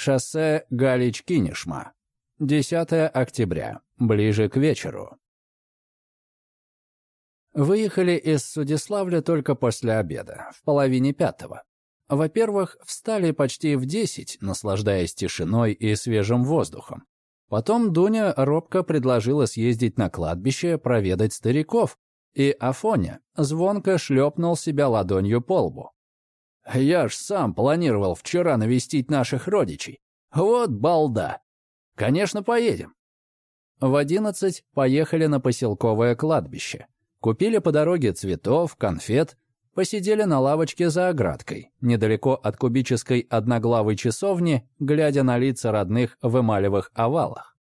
Шоссе Галич-Кинешма. 10 октября. Ближе к вечеру. Выехали из Судиславля только после обеда, в половине пятого. Во-первых, встали почти в десять, наслаждаясь тишиной и свежим воздухом. Потом Дуня робко предложила съездить на кладбище проведать стариков, и Афоня звонко шлепнул себя ладонью по лбу. «Я ж сам планировал вчера навестить наших родичей. Вот балда! Конечно, поедем!» В одиннадцать поехали на поселковое кладбище. Купили по дороге цветов, конфет, посидели на лавочке за оградкой, недалеко от кубической одноглавой часовни, глядя на лица родных в эмалевых овалах.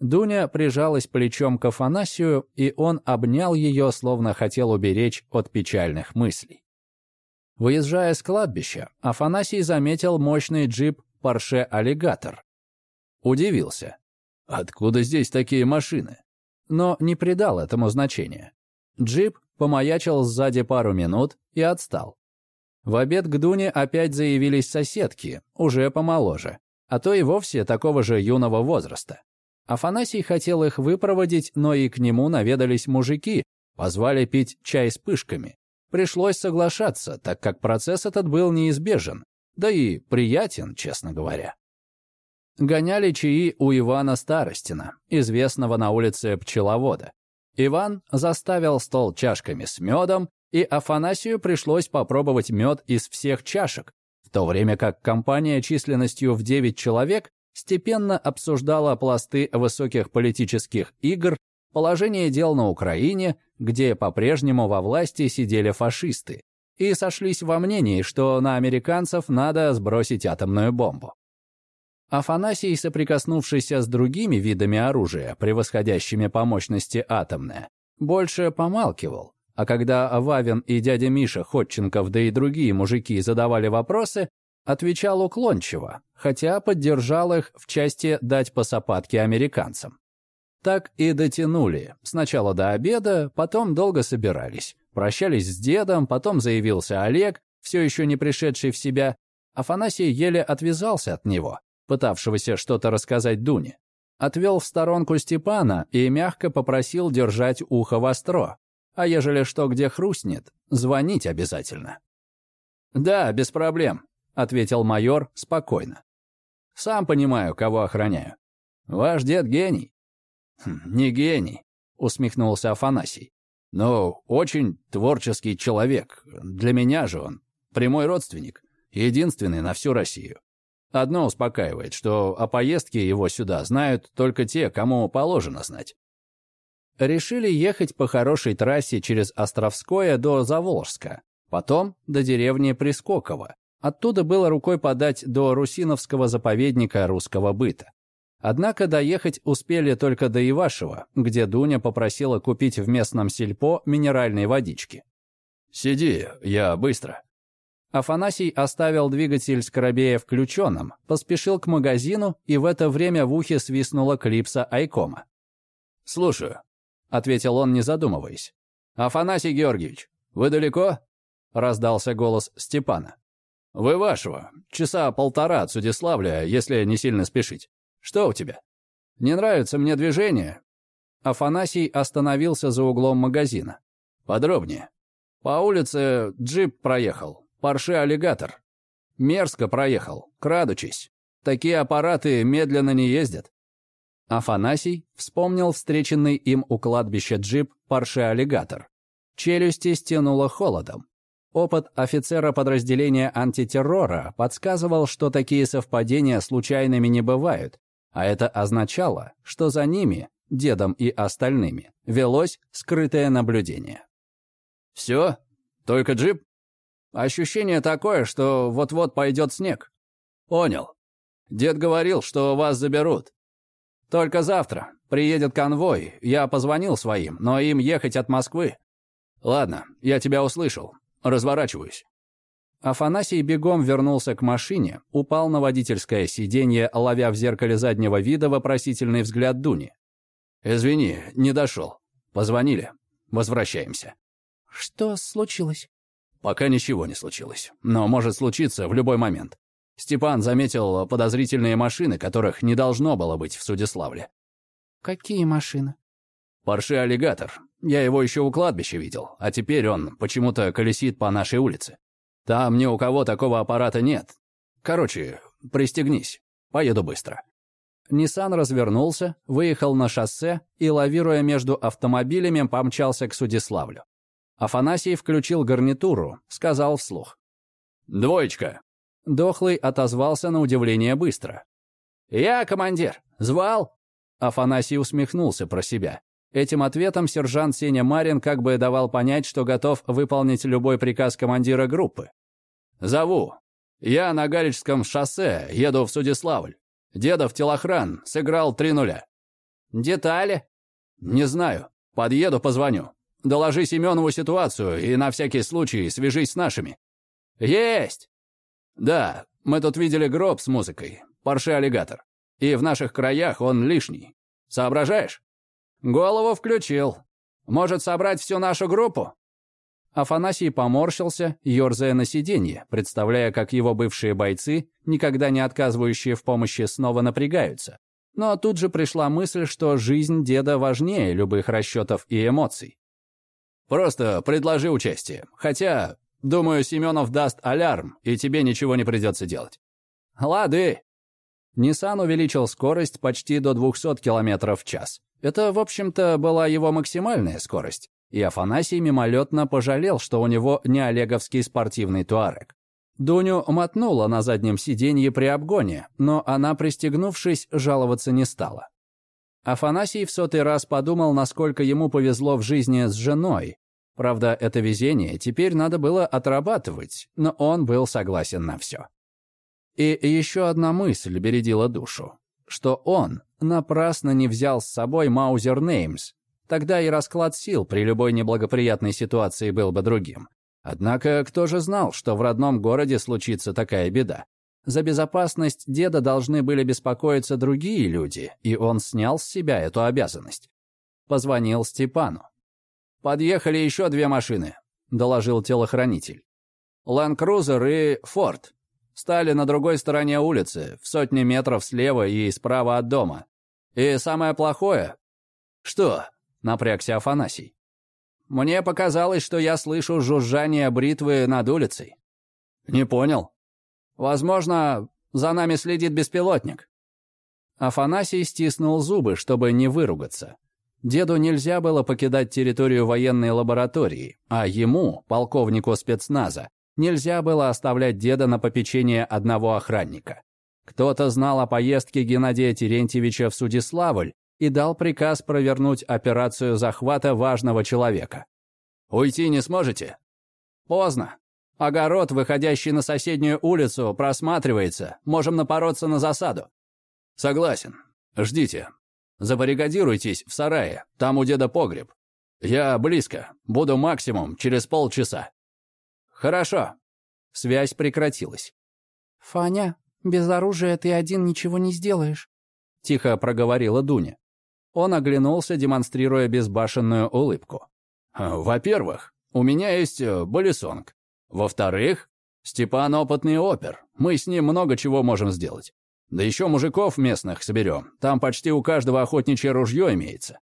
Дуня прижалась плечом к Афанасию, и он обнял ее, словно хотел уберечь от печальных мыслей. Выезжая с кладбища, Афанасий заметил мощный джип Porsche Аллигатор. Удивился. Откуда здесь такие машины? Но не придал этому значения. Джип помаячил сзади пару минут и отстал. В обед к Дуне опять заявились соседки, уже помоложе, а то и вовсе такого же юного возраста. Афанасий хотел их выпроводить, но и к нему наведались мужики, позвали пить чай с пышками. Пришлось соглашаться, так как процесс этот был неизбежен, да и приятен, честно говоря. Гоняли чаи у Ивана Старостина, известного на улице пчеловода. Иван заставил стол чашками с медом, и Афанасию пришлось попробовать мед из всех чашек, в то время как компания численностью в 9 человек степенно обсуждала пласты высоких политических игр, положение дел на Украине, где по-прежнему во власти сидели фашисты, и сошлись во мнении, что на американцев надо сбросить атомную бомбу. Афанасий, соприкоснувшийся с другими видами оружия, превосходящими по мощности атомное, больше помалкивал, а когда Вавин и дядя Миша Ходченков, да и другие мужики задавали вопросы, отвечал уклончиво, хотя поддержал их в части дать по сапатке американцам. Так и дотянули. Сначала до обеда, потом долго собирались. Прощались с дедом, потом заявился Олег, все еще не пришедший в себя. Афанасий еле отвязался от него, пытавшегося что-то рассказать Дуне. Отвел в сторонку Степана и мягко попросил держать ухо востро. А ежели что где хрустнет, звонить обязательно. «Да, без проблем», — ответил майор спокойно. «Сам понимаю, кого охраняю. Ваш дед гений». «Хм, «Не гений», — усмехнулся Афанасий. «Но очень творческий человек. Для меня же он прямой родственник, единственный на всю Россию. Одно успокаивает, что о поездке его сюда знают только те, кому положено знать. Решили ехать по хорошей трассе через Островское до Заволжска, потом до деревни Прискоково. Оттуда было рукой подать до Русиновского заповедника русского быта. Однако доехать успели только до Ивашева, где Дуня попросила купить в местном сельпо минеральной водички. «Сиди, я быстро», Афанасий оставил двигатель Скоробея включенным, поспешил к магазину, и в это время в ухе свистнула клипса Айкома. «Слушаю», — ответил он, не задумываясь. «Афанасий Георгиевич, вы далеко?» — раздался голос Степана. «Вы вашего. Часа полтора от Судиславля, если не сильно спешить. Что у тебя? Не нравится мне движение?» Афанасий остановился за углом магазина. «Подробнее. По улице джип проехал. Порше-аллигатор. Мерзко проехал, крадучись. Такие аппараты медленно не ездят. Афанасий вспомнил встреченный им у кладбища джип Порше-аллигатор. Челюсти стянуло холодом. Опыт офицера подразделения антитеррора подсказывал, что такие совпадения случайными не бывают, а это означало, что за ними, дедом и остальными, велось скрытое наблюдение. «Все? Только джип?» Ощущение такое, что вот-вот пойдет снег. Понял. Дед говорил, что вас заберут. Только завтра. Приедет конвой. Я позвонил своим, но им ехать от Москвы. Ладно, я тебя услышал. Разворачиваюсь. Афанасий бегом вернулся к машине, упал на водительское сиденье, ловя в зеркале заднего вида вопросительный взгляд Дуни. «Извини, не дошел. Позвонили. Возвращаемся». «Что случилось?» Пока ничего не случилось, но может случиться в любой момент. Степан заметил подозрительные машины, которых не должно было быть в Судиславле. «Какие машины?» «Порше Аллигатор. Я его еще у кладбища видел, а теперь он почему-то колесит по нашей улице. Там ни у кого такого аппарата нет. Короче, пристегнись. Поеду быстро». Ниссан развернулся, выехал на шоссе и, лавируя между автомобилями, помчался к Судиславлю. Афанасий включил гарнитуру, сказал вслух. «Двоечка». Дохлый отозвался на удивление быстро. «Я, командир. Звал?» Афанасий усмехнулся про себя. Этим ответом сержант Сеня Марин как бы давал понять, что готов выполнить любой приказ командира группы. «Зову. Я на Галичском шоссе, еду в Судиславль. Дедов телохран сыграл три нуля». «Детали?» «Не знаю. Подъеду, позвоню. Доложи Семенову ситуацию и на всякий случай свяжись с нашими». «Есть!» «Да, мы тут видели гроб с музыкой. Порше аллигатор. И в наших краях он лишний. Соображаешь?» «Голову включил. Может собрать всю нашу группу?» Афанасий поморщился, ерзая на сиденье, представляя, как его бывшие бойцы, никогда не отказывающие в помощи, снова напрягаются. Но тут же пришла мысль, что жизнь деда важнее любых расчетов и эмоций. «Просто предложи участие. Хотя, думаю, Семенов даст алярм, и тебе ничего не придется делать». «Лады». Ниссан увеличил скорость почти до 200 км в час. Это, в общем-то, была его максимальная скорость и Афанасий мимолетно пожалел, что у него не олеговский спортивный туарек. Дуню мотнула на заднем сиденье при обгоне, но она, пристегнувшись, жаловаться не стала. Афанасий в сотый раз подумал, насколько ему повезло в жизни с женой. Правда, это везение теперь надо было отрабатывать, но он был согласен на все. И еще одна мысль бередила душу, что он напрасно не взял с собой Маузер Неймс, Тогда и расклад сил при любой неблагоприятной ситуации был бы другим. Однако кто же знал, что в родном городе случится такая беда? За безопасность деда должны были беспокоиться другие люди, и он снял с себя эту обязанность. Позвонил Степану. «Подъехали еще две машины», — доложил телохранитель. «Лэнд-Крузер и Форд. Стали на другой стороне улицы, в сотне метров слева и справа от дома. И самое плохое...» «Что?» Напрягся Афанасий. «Мне показалось, что я слышу жужжание бритвы над улицей». «Не понял». «Возможно, за нами следит беспилотник». Афанасий стиснул зубы, чтобы не выругаться. Деду нельзя было покидать территорию военной лаборатории, а ему, полковнику спецназа, нельзя было оставлять деда на попечение одного охранника. Кто-то знал о поездке Геннадия Терентьевича в Судиславль и дал приказ провернуть операцию захвата важного человека. «Уйти не сможете?» «Поздно. Огород, выходящий на соседнюю улицу, просматривается. Можем напороться на засаду». «Согласен. Ждите. Забаррикадируйтесь в сарае. Там у деда погреб. Я близко. Буду максимум через полчаса». «Хорошо». Связь прекратилась. «Фаня, без оружия ты один ничего не сделаешь», — тихо проговорила Дуня. Он оглянулся, демонстрируя безбашенную улыбку. «Во-первых, у меня есть э, Болисонг. Во-вторых, Степан опытный опер. Мы с ним много чего можем сделать. Да еще мужиков местных соберем. Там почти у каждого охотничье ружье имеется».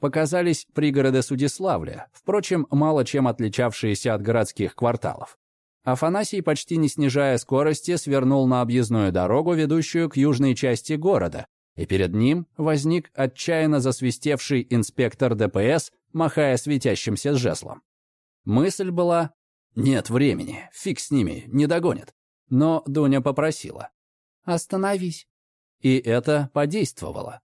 Показались пригороды Судиславля, впрочем, мало чем отличавшиеся от городских кварталов. Афанасий, почти не снижая скорости, свернул на объездную дорогу, ведущую к южной части города, и перед ним возник отчаянно засвистевший инспектор ДПС, махая светящимся жезлом. Мысль была «Нет времени, фиг с ними, не догонят». Но Дуня попросила «Остановись». И это подействовало.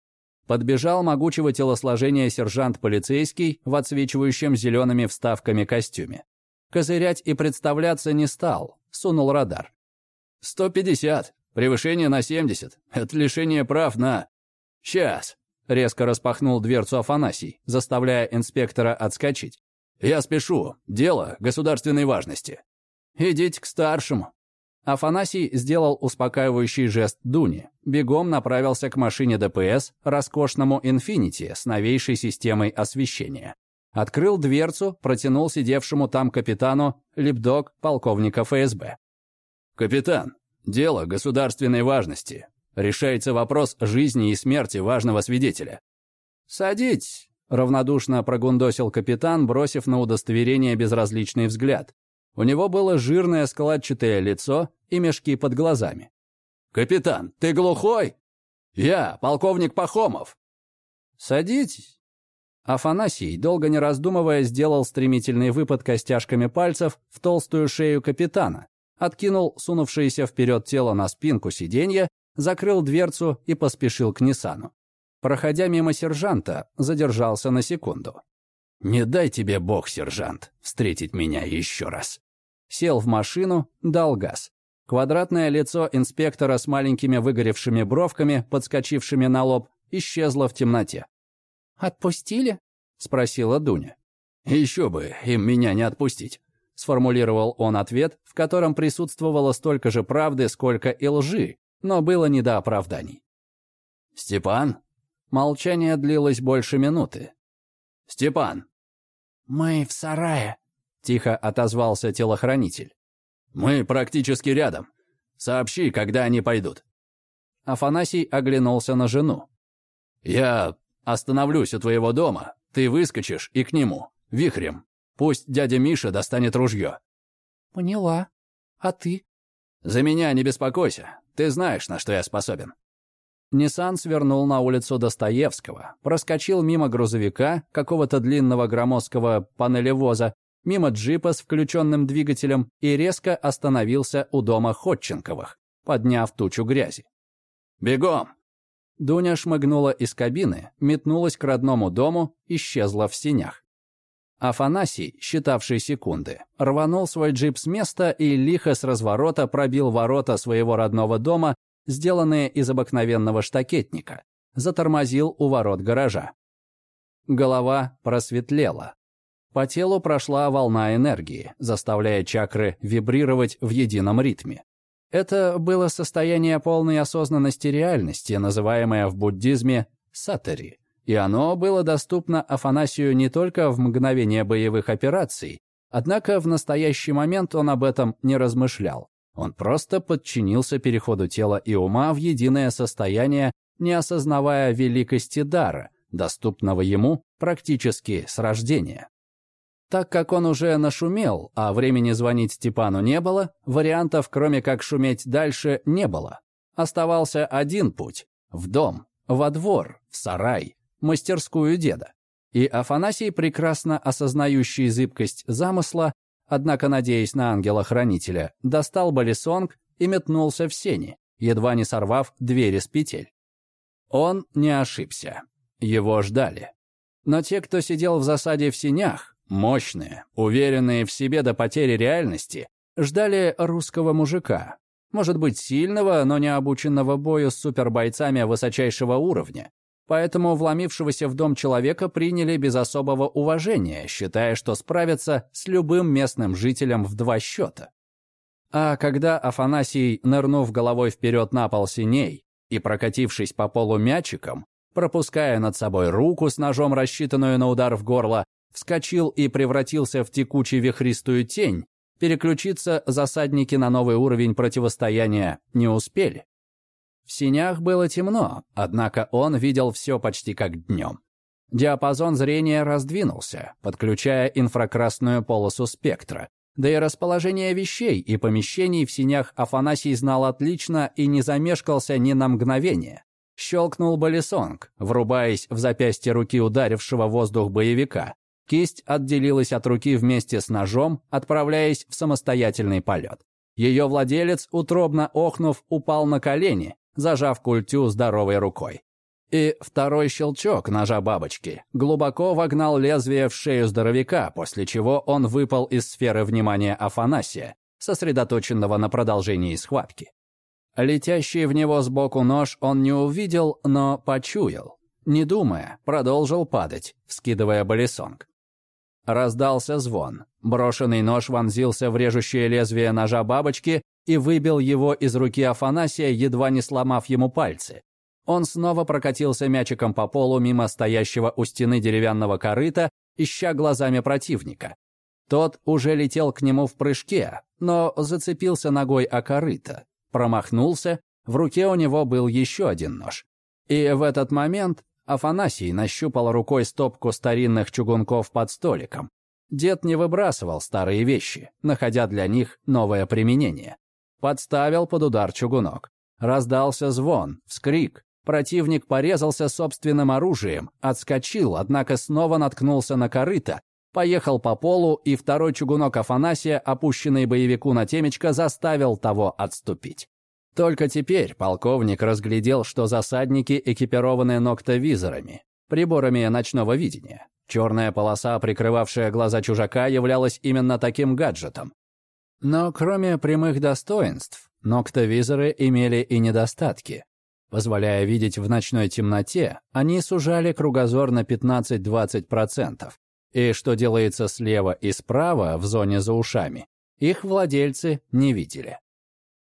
Подбежал могучего телосложения сержант-полицейский в отсвечивающем зелеными вставками костюме. Козырять и представляться не стал, сунул радар. «Сто пятьдесят», Превышение на 70. Это лишение прав на... Сейчас. Резко распахнул дверцу Афанасий, заставляя инспектора отскочить. «Я спешу. Дело государственной важности». «Идите к старшему». Афанасий сделал успокаивающий жест Дуни. Бегом направился к машине ДПС, роскошному «Инфинити» с новейшей системой освещения. Открыл дверцу, протянул сидевшему там капитану липдог полковника ФСБ. «Капитан, Дело государственной важности. Решается вопрос жизни и смерти важного свидетеля. «Садитесь», — равнодушно прогундосил капитан, бросив на удостоверение безразличный взгляд. У него было жирное складчатое лицо и мешки под глазами. «Капитан, ты глухой?» «Я, полковник Пахомов». «Садитесь». Афанасий, долго не раздумывая, сделал стремительный выпад костяшками пальцев в толстую шею капитана, откинул сунувшееся вперед тело на спинку сиденья, закрыл дверцу и поспешил к Ниссану. Проходя мимо сержанта, задержался на секунду. «Не дай тебе бог, сержант, встретить меня еще раз». Сел в машину, дал газ. Квадратное лицо инспектора с маленькими выгоревшими бровками, подскочившими на лоб, исчезло в темноте. «Отпустили?» — спросила Дуня. «Еще бы, им меня не отпустить», — сформулировал он ответ, в котором присутствовало столько же правды, сколько и лжи, но было не до оправданий. «Степан?» Молчание длилось больше минуты. «Степан!» «Мы в сарае», — тихо отозвался телохранитель. «Мы практически рядом. Сообщи, когда они пойдут». Афанасий оглянулся на жену. «Я остановлюсь у твоего дома, ты выскочишь и к нему, вихрем. Пусть дядя Миша достанет ружье». «Поняла. А ты?» «За меня не беспокойся. Ты знаешь, на что я способен». Ниссан свернул на улицу Достоевского, проскочил мимо грузовика, какого-то длинного громоздкого панелевоза, мимо джипа с включенным двигателем и резко остановился у дома Ходченковых, подняв тучу грязи. «Бегом!» Дуня шмыгнула из кабины, метнулась к родному дому, исчезла в синях. Афанасий, считавший секунды, рванул свой джип с места и лихо с разворота пробил ворота своего родного дома, сделанные из обыкновенного штакетника, затормозил у ворот гаража. Голова просветлела. По телу прошла волна энергии, заставляя чакры вибрировать в едином ритме. Это было состояние полной осознанности реальности, называемое в буддизме сатари, и оно было доступно Афанасию не только в мгновение боевых операций, однако в настоящий момент он об этом не размышлял. Он просто подчинился переходу тела и ума в единое состояние, не осознавая великости дара, доступного ему практически с рождения. Так как он уже нашумел, а времени звонить Степану не было, вариантов, кроме как шуметь дальше, не было. Оставался один путь – в дом, во двор, в сарай, мастерскую деда. И Афанасий, прекрасно осознающий зыбкость замысла, однако, надеясь на ангела-хранителя, достал балисонг и метнулся в сени, едва не сорвав двери с петель. Он не ошибся. Его ждали. Но те, кто сидел в засаде в сенях, мощные, уверенные в себе до потери реальности, ждали русского мужика. Может быть, сильного, но не обученного бою с супербойцами высочайшего уровня, Поэтому вломившегося в дом человека приняли без особого уважения, считая, что справятся с любым местным жителем в два счета. А когда Афанасий, нырнув головой вперед на пол синей и прокатившись по полу мячиком, пропуская над собой руку с ножом, рассчитанную на удар в горло, вскочил и превратился в текучую вихристую тень, переключиться засадники на новый уровень противостояния не успели. В синях было темно, однако он видел все почти как днем. Диапазон зрения раздвинулся, подключая инфракрасную полосу спектра. Да и расположение вещей и помещений в синях Афанасий знал отлично и не замешкался ни на мгновение. Щелкнул балисонг, врубаясь в запястье руки ударившего воздух боевика. Кисть отделилась от руки вместе с ножом, отправляясь в самостоятельный полет. Ее владелец, утробно охнув, упал на колени, зажав культю здоровой рукой. И второй щелчок ножа бабочки глубоко вогнал лезвие в шею здоровяка, после чего он выпал из сферы внимания Афанасия, сосредоточенного на продолжении схватки. Летящий в него сбоку нож он не увидел, но почуял. Не думая, продолжил падать, вскидывая балисонг. Раздался звон. Брошенный нож вонзился в режущее лезвие ножа бабочки и выбил его из руки Афанасия, едва не сломав ему пальцы. Он снова прокатился мячиком по полу мимо стоящего у стены деревянного корыта, ища глазами противника. Тот уже летел к нему в прыжке, но зацепился ногой о корыто. промахнулся, в руке у него был еще один нож. И в этот момент Афанасий нащупал рукой стопку старинных чугунков под столиком. Дед не выбрасывал старые вещи, находя для них новое применение. Подставил под удар чугунок. Раздался звон, вскрик. Противник порезался собственным оружием, отскочил, однако снова наткнулся на корыто, поехал по полу, и второй чугунок Афанасия, опущенный боевику на темечко, заставил того отступить. Только теперь полковник разглядел, что засадники экипированы ноктовизорами, приборами ночного видения. Черная полоса, прикрывавшая глаза чужака, являлась именно таким гаджетом. Но кроме прямых достоинств, ноктовизоры имели и недостатки. Позволяя видеть в ночной темноте, они сужали кругозор на 15-20%. И что делается слева и справа в зоне за ушами, их владельцы не видели.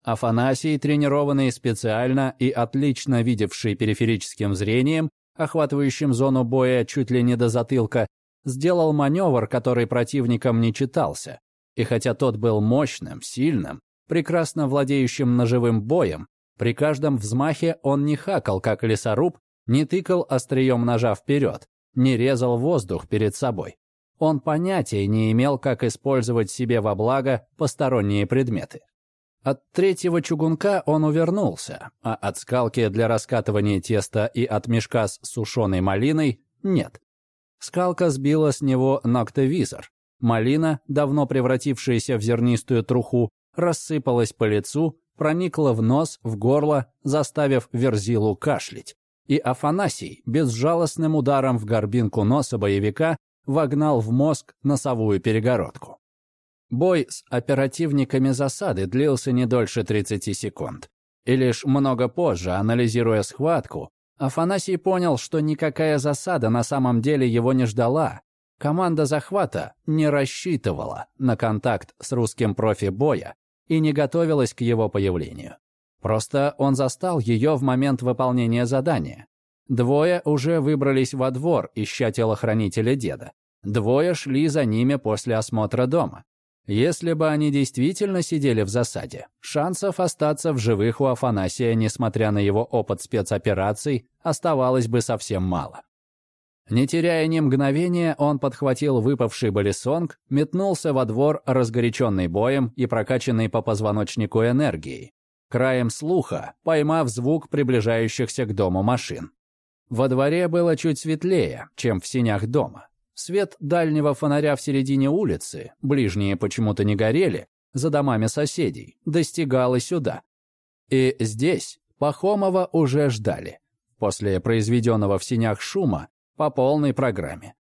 Афанасий, тренированный специально и отлично видевший периферическим зрением, охватывающим зону боя чуть ли не до затылка, сделал маневр, который противникам не читался. И хотя тот был мощным, сильным, прекрасно владеющим ножевым боем, при каждом взмахе он не хакал, как лесоруб, не тыкал острием ножа вперед, не резал воздух перед собой. Он понятия не имел, как использовать себе во благо посторонние предметы. От третьего чугунка он увернулся, а от скалки для раскатывания теста и от мешка с сушеной малиной – нет. Скалка сбила с него ноктовизор. Малина, давно превратившаяся в зернистую труху, рассыпалась по лицу, проникла в нос, в горло, заставив Верзилу кашлять. И Афанасий безжалостным ударом в горбинку носа боевика вогнал в мозг носовую перегородку. Бой с оперативниками засады длился не дольше 30 секунд. И лишь много позже, анализируя схватку, Афанасий понял, что никакая засада на самом деле его не ждала. Команда захвата не рассчитывала на контакт с русским профи боя и не готовилась к его появлению. Просто он застал ее в момент выполнения задания. Двое уже выбрались во двор, ища телохранителя деда. Двое шли за ними после осмотра дома. Если бы они действительно сидели в засаде, шансов остаться в живых у Афанасия, несмотря на его опыт спецопераций, оставалось бы совсем мало. Не теряя ни мгновения, он подхватил выпавший балисонг, метнулся во двор, разгоряченный боем и прокачанный по позвоночнику энергией, краем слуха, поймав звук приближающихся к дому машин. Во дворе было чуть светлее, чем в синях дома. Свет дальнего фонаря в середине улицы, ближние почему-то не горели, за домами соседей, достигал и сюда. И здесь Пахомова уже ждали, после произведенного в синях шума, по полной программе.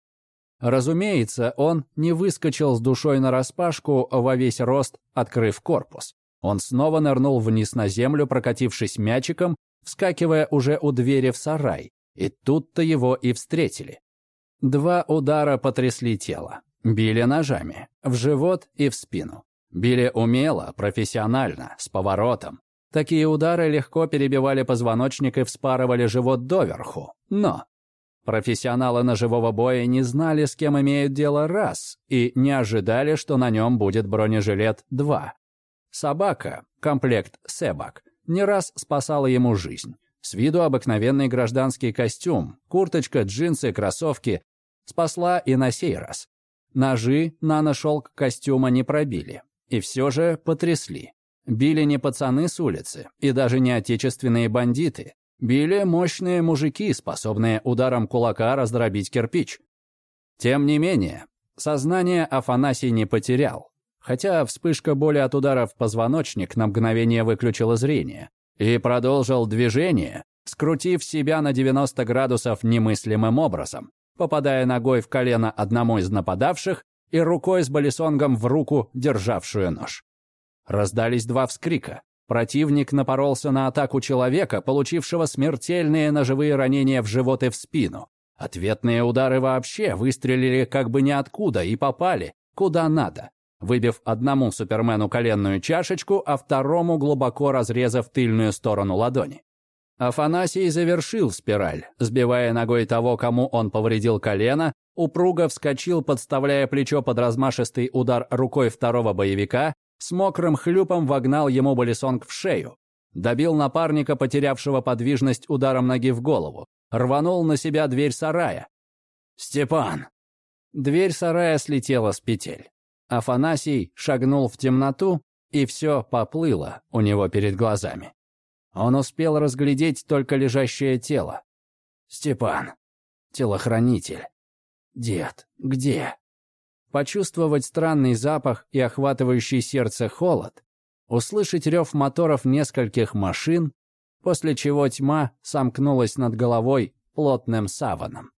Разумеется, он не выскочил с душой нараспашку во весь рост, открыв корпус. Он снова нырнул вниз на землю, прокатившись мячиком, вскакивая уже у двери в сарай, и тут-то его и встретили. Два удара потрясли тело. Били ножами. В живот и в спину. Били умело, профессионально, с поворотом. Такие удары легко перебивали позвоночник и вспарывали живот доверху. Но профессионалы ножевого боя не знали, с кем имеют дело раз, и не ожидали, что на нем будет бронежилет два. Собака, комплект Себак, не раз спасала ему жизнь. С виду обыкновенный гражданский костюм, курточка, джинсы, кроссовки, Спасла и на сей раз. Ножи наношелк костюма не пробили. И все же потрясли. Били не пацаны с улицы, и даже не отечественные бандиты. Били мощные мужики, способные ударом кулака раздробить кирпич. Тем не менее, сознание Афанасий не потерял. Хотя вспышка боли от удара в позвоночник на мгновение выключила зрение. И продолжил движение, скрутив себя на 90 градусов немыслимым образом попадая ногой в колено одному из нападавших и рукой с балисонгом в руку, державшую нож. Раздались два вскрика. Противник напоролся на атаку человека, получившего смертельные ножевые ранения в живот и в спину. Ответные удары вообще выстрелили как бы ниоткуда и попали, куда надо, выбив одному супермену коленную чашечку, а второму глубоко разрезав тыльную сторону ладони. Афанасий завершил спираль, сбивая ногой того, кому он повредил колено, упруго вскочил, подставляя плечо под размашистый удар рукой второго боевика, с мокрым хлюпом вогнал ему балисонг в шею. Добил напарника, потерявшего подвижность ударом ноги в голову. Рванул на себя дверь сарая. «Степан!» Дверь сарая слетела с петель. Афанасий шагнул в темноту, и все поплыло у него перед глазами. Он успел разглядеть только лежащее тело. «Степан, телохранитель. Дед, где?» Почувствовать странный запах и охватывающий сердце холод, услышать рев моторов нескольких машин, после чего тьма сомкнулась над головой плотным саваном.